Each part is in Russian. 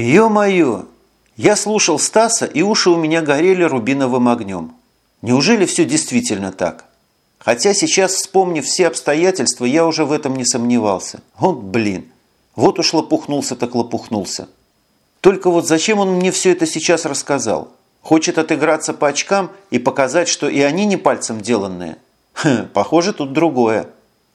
Ё-моё! Я слушал Стаса, и уши у меня горели рубиновым огнем. Неужели все действительно так? Хотя сейчас, вспомнив все обстоятельства, я уже в этом не сомневался. Вот блин, вот уж лопухнулся так лопухнулся. Только вот зачем он мне все это сейчас рассказал? Хочет отыграться по очкам и показать, что и они не пальцем деланные? Хм, похоже, тут другое.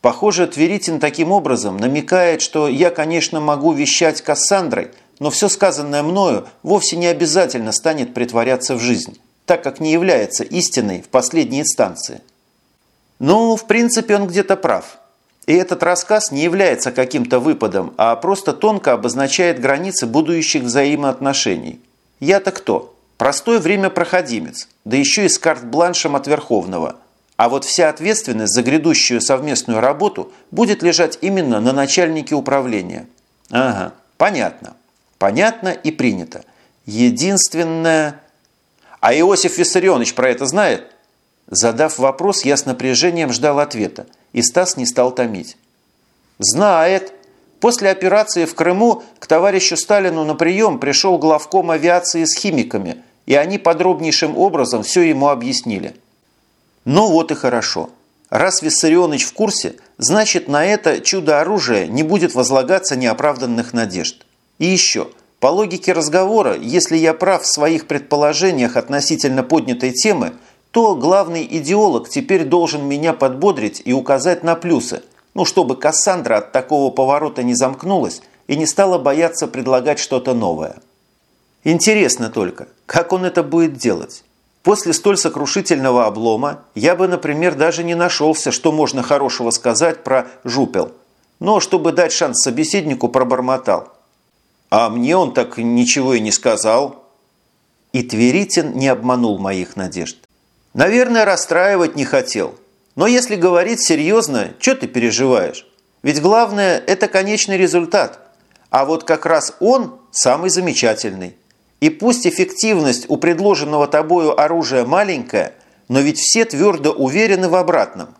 Похоже, Тверитин таким образом намекает, что я, конечно, могу вещать Кассандрой, но все сказанное мною вовсе не обязательно станет притворяться в жизнь, так как не является истиной в последней инстанции. Ну, в принципе, он где-то прав. И этот рассказ не является каким-то выпадом, а просто тонко обозначает границы будущих взаимоотношений. Я-то кто? Простой времяпроходимец, да еще и с карт-бланшем от Верховного. А вот вся ответственность за грядущую совместную работу будет лежать именно на начальнике управления. Ага, понятно. Понятно и принято. Единственное... А Иосиф Виссарионович про это знает? Задав вопрос, я с напряжением ждал ответа, и Стас не стал томить. «Знает. После операции в Крыму к товарищу Сталину на прием пришел главком авиации с химиками, и они подробнейшим образом все ему объяснили». «Ну вот и хорошо. Раз Виссарионович в курсе, значит на это чудо-оружие не будет возлагаться неоправданных надежд. И еще, по логике разговора, если я прав в своих предположениях относительно поднятой темы – то главный идеолог теперь должен меня подбодрить и указать на плюсы, ну, чтобы Кассандра от такого поворота не замкнулась и не стала бояться предлагать что-то новое. Интересно только, как он это будет делать? После столь сокрушительного облома я бы, например, даже не нашелся, что можно хорошего сказать про жупел. Но чтобы дать шанс собеседнику, пробормотал. А мне он так ничего и не сказал. И Тверитин не обманул моих надежд. Наверное, расстраивать не хотел. Но если говорить серьезно, что ты переживаешь? Ведь главное – это конечный результат. А вот как раз он самый замечательный. И пусть эффективность у предложенного тобою оружия маленькая, но ведь все твердо уверены в обратном.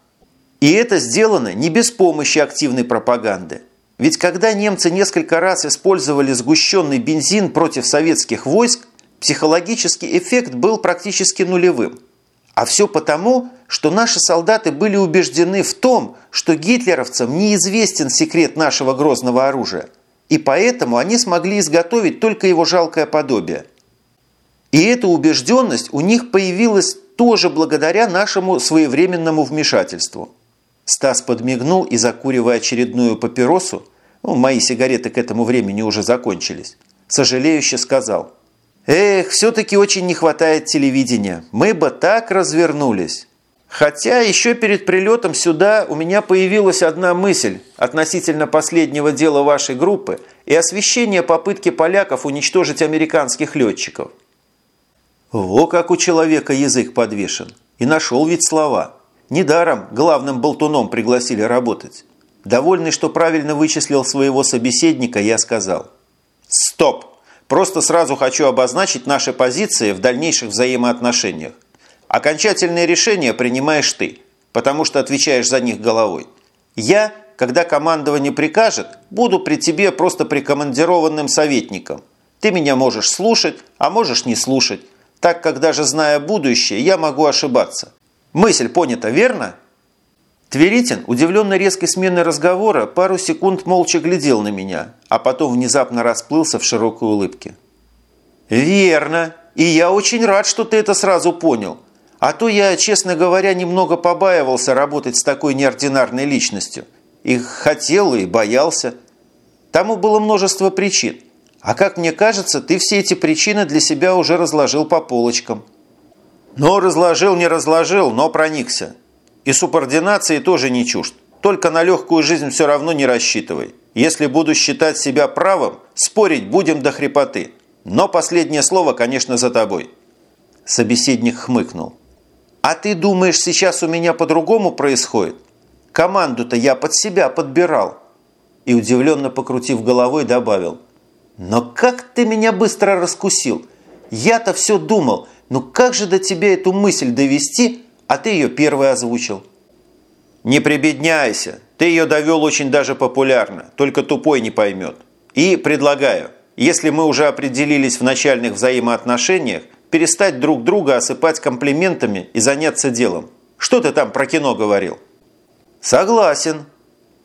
И это сделано не без помощи активной пропаганды. Ведь когда немцы несколько раз использовали сгущенный бензин против советских войск, психологический эффект был практически нулевым – а все потому, что наши солдаты были убеждены в том, что гитлеровцам неизвестен секрет нашего грозного оружия, и поэтому они смогли изготовить только его жалкое подобие. И эта убежденность у них появилась тоже благодаря нашему своевременному вмешательству. Стас подмигнул и, закуривая очередную папиросу, ну, мои сигареты к этому времени уже закончились, сожалеюще сказал – Эх, все-таки очень не хватает телевидения. Мы бы так развернулись. Хотя еще перед прилетом сюда у меня появилась одна мысль относительно последнего дела вашей группы и освещения попытки поляков уничтожить американских летчиков. Во как у человека язык подвешен. И нашел ведь слова. Недаром главным болтуном пригласили работать. Довольный, что правильно вычислил своего собеседника, я сказал. «Стоп! Просто сразу хочу обозначить наши позиции в дальнейших взаимоотношениях. Окончательное решение принимаешь ты, потому что отвечаешь за них головой. Я, когда командование прикажет, буду при тебе просто прикомандированным советником. Ты меня можешь слушать, а можешь не слушать, так как даже зная будущее, я могу ошибаться. Мысль понята, верно? Тверитин, удивленный резкой сменой разговора, пару секунд молча глядел на меня, а потом внезапно расплылся в широкой улыбке. «Верно. И я очень рад, что ты это сразу понял. А то я, честно говоря, немного побаивался работать с такой неординарной личностью. И хотел, и боялся. Тому было множество причин. А как мне кажется, ты все эти причины для себя уже разложил по полочкам». «Ну, разложил, не разложил, но проникся. И субординации тоже не чужд. Только на легкую жизнь все равно не рассчитывай. Если буду считать себя правым, спорить будем до хрипоты. Но последнее слово, конечно, за тобой». Собеседник хмыкнул. «А ты думаешь, сейчас у меня по-другому происходит? Команду-то я под себя подбирал». И удивленно покрутив головой, добавил. «Но как ты меня быстро раскусил? Я-то все думал, ну как же до тебя эту мысль довести, а ты ее первый озвучил». «Не прибедняйся, ты ее довел очень даже популярно, только тупой не поймет. И предлагаю, если мы уже определились в начальных взаимоотношениях, перестать друг друга осыпать комплиментами и заняться делом. Что ты там про кино говорил?» «Согласен».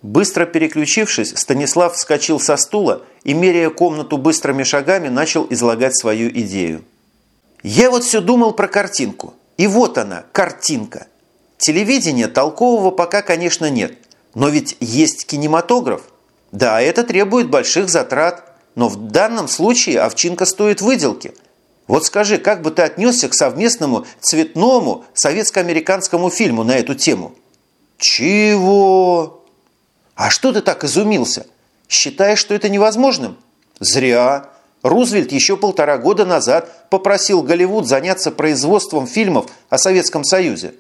Быстро переключившись, Станислав вскочил со стула и, меряя комнату быстрыми шагами, начал излагать свою идею. «Я вот все думал про картинку. И вот она, картинка. Телевидения толкового пока, конечно, нет. Но ведь есть кинематограф. Да, это требует больших затрат. Но в данном случае овчинка стоит выделки. Вот скажи, как бы ты отнесся к совместному цветному советско-американскому фильму на эту тему? Чего? А что ты так изумился? Считаешь, что это невозможным? Зря. Рузвельт еще полтора года назад попросил Голливуд заняться производством фильмов о Советском Союзе.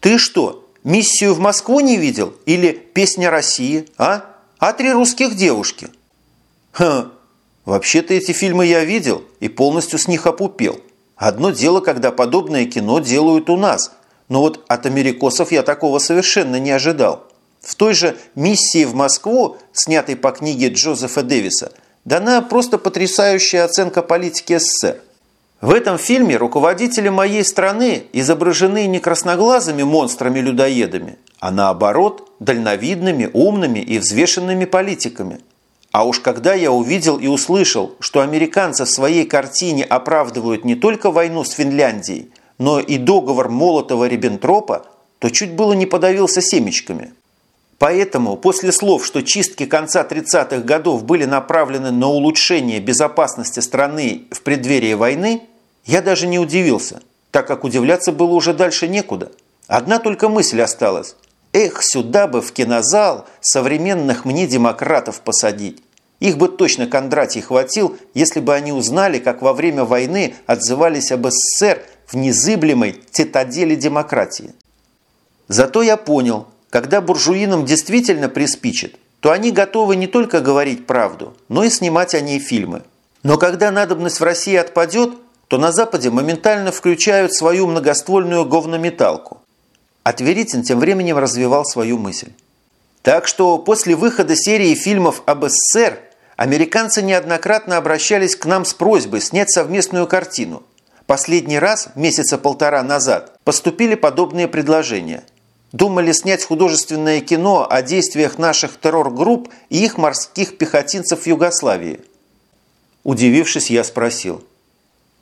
Ты что, миссию в Москву не видел? Или песня России, а? А три русских девушки? Ха, вообще-то эти фильмы я видел и полностью с них опупел. Одно дело, когда подобное кино делают у нас, но вот от америкосов я такого совершенно не ожидал. В той же «Миссии в Москву», снятой по книге Джозефа Дэвиса – дана просто потрясающая оценка политики СССР. В этом фильме руководители моей страны изображены не красноглазыми монстрами-людоедами, а наоборот, дальновидными, умными и взвешенными политиками. А уж когда я увидел и услышал, что американцы в своей картине оправдывают не только войну с Финляндией, но и договор Молотова-Риббентропа, то чуть было не подавился семечками – Поэтому после слов, что чистки конца 30-х годов были направлены на улучшение безопасности страны в преддверии войны, я даже не удивился, так как удивляться было уже дальше некуда. Одна только мысль осталась. Эх, сюда бы в кинозал современных мне демократов посадить. Их бы точно Кондратий хватил, если бы они узнали, как во время войны отзывались об СССР в незыблемой цитадели демократии. Зато я понял – когда буржуинам действительно приспичит, то они готовы не только говорить правду, но и снимать о ней фильмы. Но когда надобность в России отпадет, то на Западе моментально включают свою многоствольную говнометалку. А Тверитин тем временем развивал свою мысль. Так что после выхода серии фильмов об СССР американцы неоднократно обращались к нам с просьбой снять совместную картину. Последний раз, месяца полтора назад, поступили подобные предложения – Думали снять художественное кино о действиях наших террор-групп и их морских пехотинцев в Югославии. Удивившись, я спросил.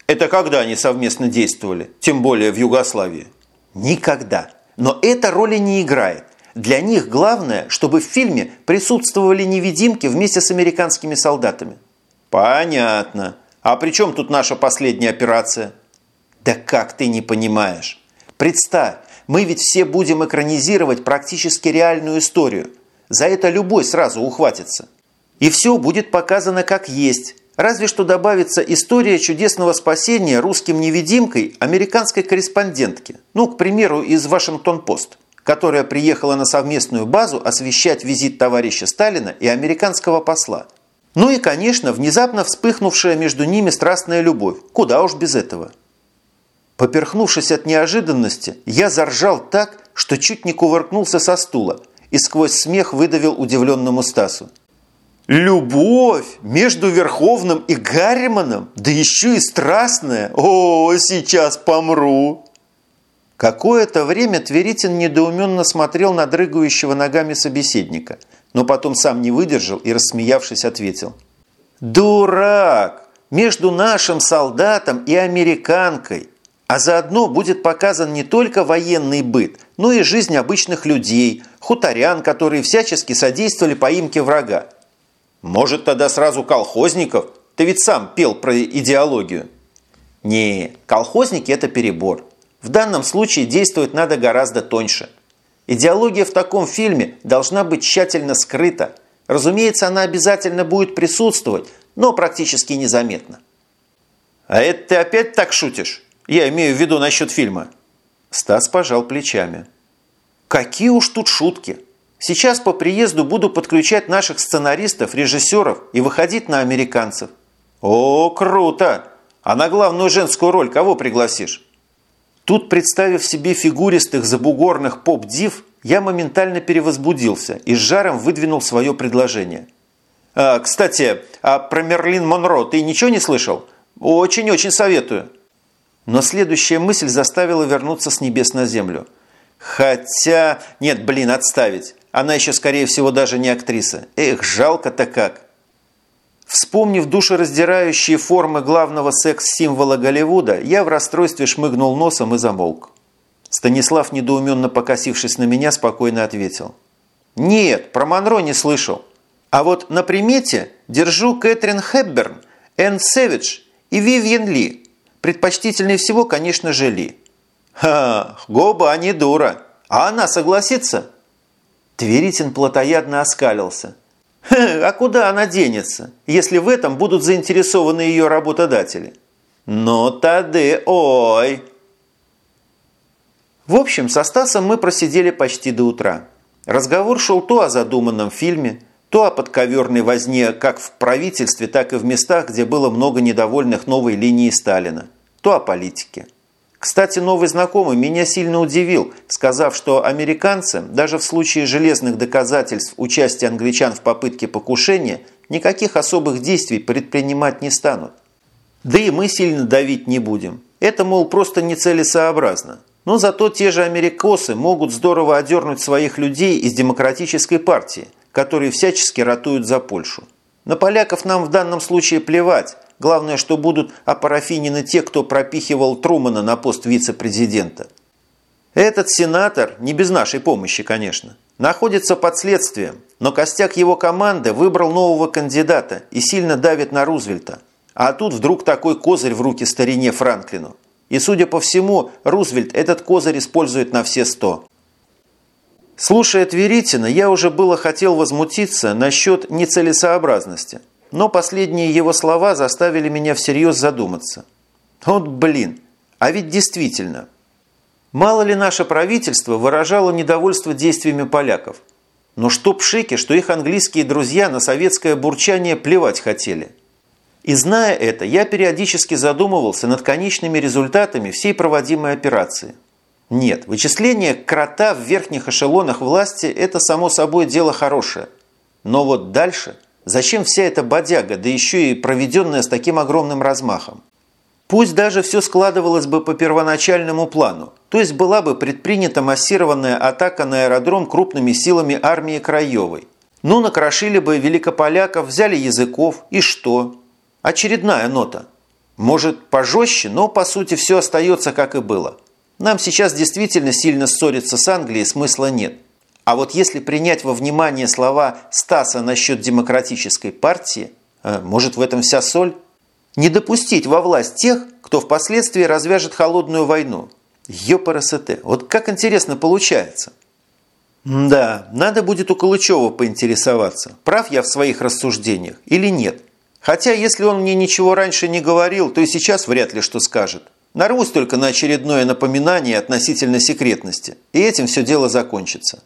Это когда они совместно действовали, тем более в Югославии? Никогда. Но это роли не играет. Для них главное, чтобы в фильме присутствовали невидимки вместе с американскими солдатами. Понятно. А при чем тут наша последняя операция? Да как ты не понимаешь? Представь, мы ведь все будем экранизировать практически реальную историю. За это любой сразу ухватится. И все будет показано как есть. Разве что добавится история чудесного спасения русским невидимкой американской корреспондентки. Ну, к примеру, из Вашингтон-Пост, которая приехала на совместную базу освещать визит товарища Сталина и американского посла. Ну и, конечно, внезапно вспыхнувшая между ними страстная любовь. Куда уж без этого. Поперхнувшись от неожиданности, я заржал так, что чуть не кувыркнулся со стула и сквозь смех выдавил удивленному Стасу. «Любовь между Верховным и Гарриманом? Да еще и страстная! О, сейчас помру!» Какое-то время Тверитин недоуменно смотрел на дрыгающего ногами собеседника, но потом сам не выдержал и, рассмеявшись, ответил. «Дурак! Между нашим солдатом и американкой! А заодно будет показан не только военный быт, но и жизнь обычных людей, хуторян, которые всячески содействовали поимке врага. Может, тогда сразу колхозников? Ты ведь сам пел про идеологию. Не, колхозники – это перебор. В данном случае действовать надо гораздо тоньше. Идеология в таком фильме должна быть тщательно скрыта. Разумеется, она обязательно будет присутствовать, но практически незаметно. А это ты опять так шутишь? Я имею в виду насчет фильма». Стас пожал плечами. «Какие уж тут шутки. Сейчас по приезду буду подключать наших сценаристов, режиссеров и выходить на американцев». «О, круто! А на главную женскую роль кого пригласишь?» Тут, представив себе фигуристых забугорных поп-див, я моментально перевозбудился и с жаром выдвинул свое предложение. А, кстати, а про Мерлин Монро ты ничего не слышал? Очень-очень советую. Но следующая мысль заставила вернуться с небес на землю. Хотя... Нет, блин, отставить. Она еще, скорее всего, даже не актриса. Эх, жалко-то как. Вспомнив душераздирающие формы главного секс-символа Голливуда, я в расстройстве шмыгнул носом и замолк. Станислав, недоуменно покосившись на меня, спокойно ответил. «Нет, про Монро не слышал. А вот на примете держу Кэтрин Хепберн, Энн Сэвидж и Вивьен Ли. Предпочтительнее всего, конечно же, Ли». «Ха, Гоба не дура. А она согласится?» Тверитин плотоядно оскалился. «А куда она денется, если в этом будут заинтересованы ее работодатели?» «Ну, тады, ой!» В общем, со Стасом мы просидели почти до утра. Разговор шел то о задуманном фильме, то о подковерной возне как в правительстве, так и в местах, где было много недовольных новой линией Сталина, то о политике. Кстати, новый знакомый меня сильно удивил, сказав, что американцы, даже в случае железных доказательств участия англичан в попытке покушения, никаких особых действий предпринимать не станут. Да и мы сильно давить не будем. Это, мол, просто нецелесообразно. Но зато те же америкосы могут здорово одернуть своих людей из демократической партии, которые всячески ратуют за Польшу. На поляков нам в данном случае плевать. Главное, что будут опарафинены те, кто пропихивал Трумана на пост вице-президента. Этот сенатор, не без нашей помощи, конечно, находится под следствием, но костяк его команды выбрал нового кандидата и сильно давит на Рузвельта. А тут вдруг такой козырь в руки старине Франклину. И, судя по всему, Рузвельт этот козырь использует на все сто. Слушая Тверитина, я уже было хотел возмутиться насчет нецелесообразности, но последние его слова заставили меня всерьез задуматься. Вот блин, а ведь действительно, мало ли наше правительство выражало недовольство действиями поляков. Но что пшики, что их английские друзья на советское бурчание плевать хотели – и зная это, я периодически задумывался над конечными результатами всей проводимой операции. Нет, вычисление крота в верхних эшелонах власти – это само собой дело хорошее. Но вот дальше, зачем вся эта бодяга, да еще и проведенная с таким огромным размахом? Пусть даже все складывалось бы по первоначальному плану, то есть была бы предпринята массированная атака на аэродром крупными силами армии Краевой. Ну, накрошили бы великополяков, взяли языков, и что? Очередная нота. Может, пожестче, но по сути все остается как и было. Нам сейчас действительно сильно ссориться с Англией смысла нет. А вот если принять во внимание слова Стаса насчет демократической партии, э, может в этом вся соль? Не допустить во власть тех, кто впоследствии развяжет холодную войну. Ёпарасете, вот как интересно получается. Да, надо будет у Калычева поинтересоваться, прав я в своих рассуждениях или нет. Хотя, если он мне ничего раньше не говорил, то и сейчас вряд ли что скажет. Нарвусь только на очередное напоминание относительно секретности, и этим все дело закончится.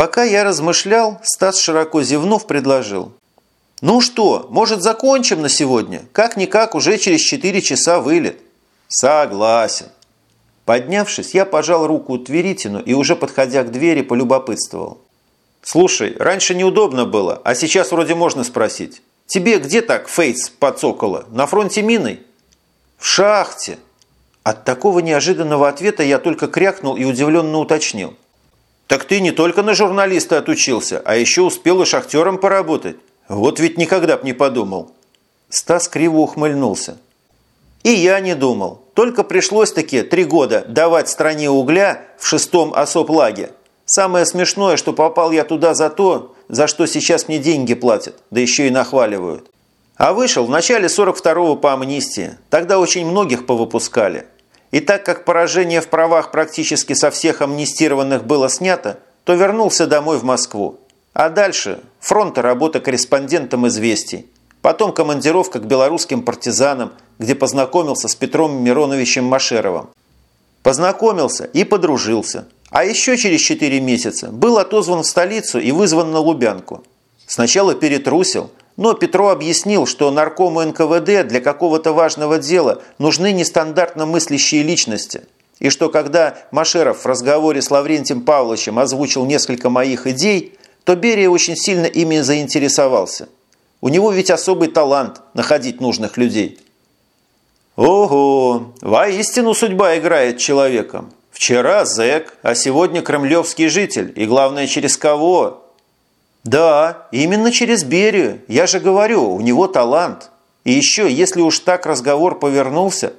Пока я размышлял, Стас, широко зевнув, предложил. «Ну что, может, закончим на сегодня? Как-никак уже через четыре часа вылет». «Согласен». Поднявшись, я пожал руку Тверитину и уже подходя к двери полюбопытствовал. «Слушай, раньше неудобно было, а сейчас вроде можно спросить. Тебе где так Фейтс подсокола? На фронте миной? В шахте. От такого неожиданного ответа я только крякнул и удивленно уточнил. Так ты не только на журналиста отучился, а еще успел и шахтером поработать. Вот ведь никогда б не подумал. Стас криво ухмыльнулся. И я не думал. Только пришлось-таки три года давать стране угля в шестом осоплаге. Самое смешное, что попал я туда за то, за что сейчас мне деньги платят, да еще и нахваливают. А вышел в начале 42-го по амнистии. Тогда очень многих повыпускали. И так как поражение в правах практически со всех амнистированных было снято, то вернулся домой в Москву. А дальше фронта работа корреспондентом «Известий». Потом командировка к белорусским партизанам, где познакомился с Петром Мироновичем Машеровым. Познакомился и подружился – а еще через 4 месяца был отозван в столицу и вызван на Лубянку. Сначала перетрусил, но Петро объяснил, что наркому НКВД для какого-то важного дела нужны нестандартно мыслящие личности. И что когда Машеров в разговоре с Лаврентием Павловичем озвучил несколько моих идей, то Берия очень сильно ими заинтересовался. У него ведь особый талант находить нужных людей. Ого, воистину судьба играет человеком. Вчера зэк, а сегодня кремлевский житель. И главное, через кого? Да, именно через Берию. Я же говорю, у него талант. И еще, если уж так разговор повернулся...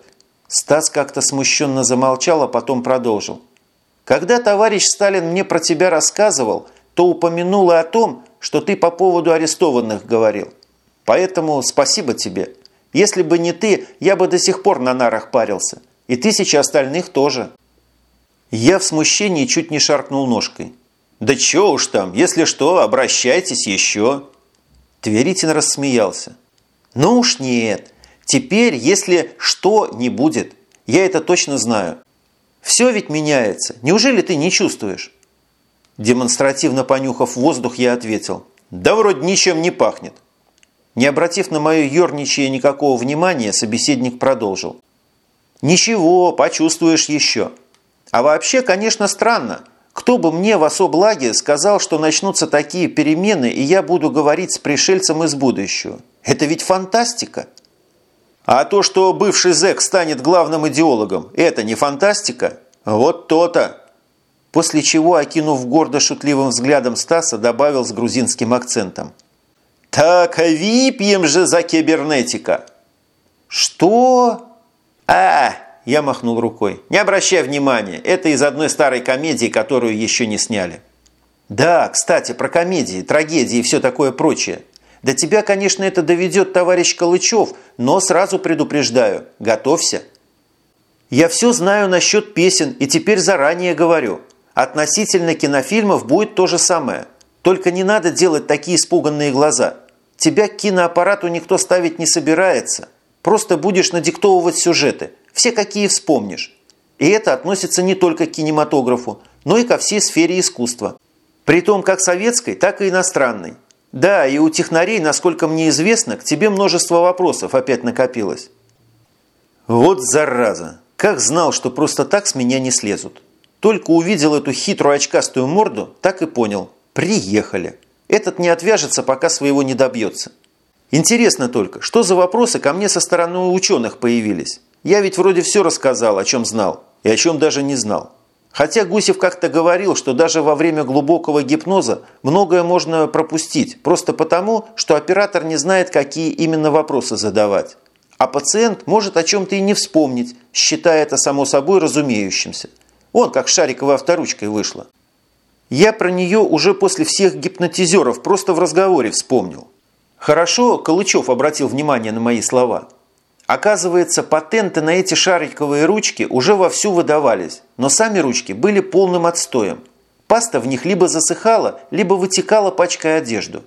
Стас как-то смущенно замолчал, а потом продолжил. Когда товарищ Сталин мне про тебя рассказывал, то упомянул и о том, что ты по поводу арестованных говорил. Поэтому спасибо тебе. Если бы не ты, я бы до сих пор на нарах парился. И тысячи остальных тоже. Я в смущении чуть не шаркнул ножкой. «Да чё уж там, если что, обращайтесь еще». Тверитин рассмеялся. «Ну уж нет. Теперь, если что не будет, я это точно знаю. Все ведь меняется. Неужели ты не чувствуешь?» Демонстративно понюхав воздух, я ответил. «Да вроде ничем не пахнет». Не обратив на мое ерничание никакого внимания, собеседник продолжил. «Ничего, почувствуешь еще. А вообще, конечно, странно. Кто бы мне в особлаге сказал, что начнутся такие перемены, и я буду говорить с пришельцем из будущего? Это ведь фантастика!» А то, что бывший зэк станет главным идеологом, это не фантастика? Вот то-то. После чего, окинув гордо шутливым взглядом Стаса, добавил с грузинским акцентом. «Так выпьем же за кибернетика!» «Что?» «А, я махнул рукой. «Не обращай внимания, это из одной старой комедии, которую еще не сняли». «Да, кстати, про комедии, трагедии и все такое прочее. До тебя, конечно, это доведет товарищ Калычев, но сразу предупреждаю, готовься. Я все знаю насчет песен и теперь заранее говорю. Относительно кинофильмов будет то же самое. Только не надо делать такие испуганные глаза. Тебя к киноаппарату никто ставить не собирается. Просто будешь надиктовывать сюжеты. Все, какие вспомнишь. И это относится не только к кинематографу, но и ко всей сфере искусства. Притом как советской, так и иностранной. Да, и у технарей, насколько мне известно, к тебе множество вопросов опять накопилось. Вот зараза! Как знал, что просто так с меня не слезут. Только увидел эту хитрую очкастую морду, так и понял. Приехали. Этот не отвяжется, пока своего не добьется. Интересно только, что за вопросы ко мне со стороны ученых появились? Я ведь вроде все рассказал, о чем знал, и о чем даже не знал. Хотя Гусев как-то говорил, что даже во время глубокого гипноза многое можно пропустить, просто потому, что оператор не знает, какие именно вопросы задавать. А пациент может о чем-то и не вспомнить, считая это само собой разумеющимся. Вон как шариковой авторучкой вышло. Я про нее уже после всех гипнотизеров просто в разговоре вспомнил. Хорошо Калычев обратил внимание на мои слова – Оказывается, патенты на эти шариковые ручки уже вовсю выдавались, но сами ручки были полным отстоем. Паста в них либо засыхала, либо вытекала, пачкая одежду.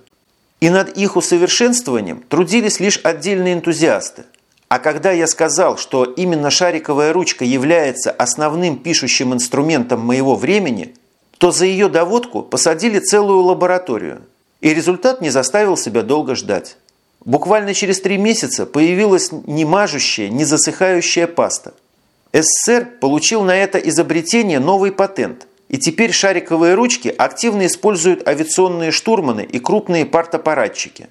И над их усовершенствованием трудились лишь отдельные энтузиасты. А когда я сказал, что именно шариковая ручка является основным пишущим инструментом моего времени, то за ее доводку посадили целую лабораторию. И результат не заставил себя долго ждать. Буквально через три месяца появилась не мажущая, не засыхающая паста. СССР получил на это изобретение новый патент, и теперь шариковые ручки активно используют авиационные штурманы и крупные партаппаратчики.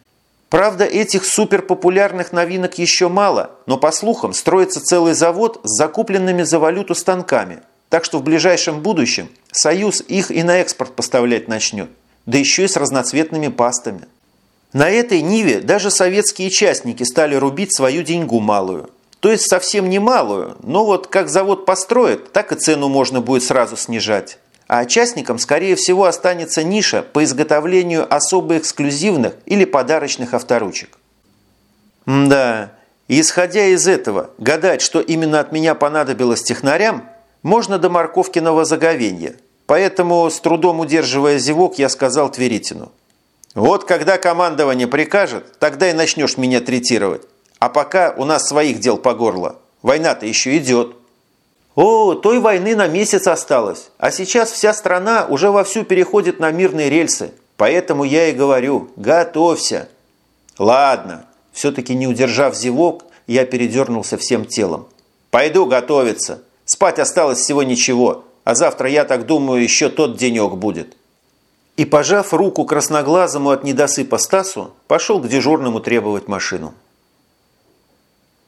Правда, этих суперпопулярных новинок еще мало, но, по слухам, строится целый завод с закупленными за валюту станками, так что в ближайшем будущем Союз их и на экспорт поставлять начнет, да еще и с разноцветными пастами. На этой ниве даже советские частники стали рубить свою деньгу малую. То есть совсем не малую, но вот как завод построят, так и цену можно будет сразу снижать. А частникам, скорее всего, останется ниша по изготовлению особо эксклюзивных или подарочных авторучек. Да, исходя из этого, гадать, что именно от меня понадобилось технарям, можно до морковкиного заговенья. Поэтому, с трудом удерживая зевок, я сказал Тверитину – вот когда командование прикажет, тогда и начнешь меня третировать. А пока у нас своих дел по горло. Война-то еще идет. О, той войны на месяц осталось. А сейчас вся страна уже вовсю переходит на мирные рельсы. Поэтому я и говорю, готовься. Ладно, все-таки не удержав зевок, я передернулся всем телом. Пойду готовиться. Спать осталось всего ничего. А завтра, я так думаю, еще тот денек будет. И, пожав руку красноглазому от недосыпа Стасу, пошел к дежурному требовать машину.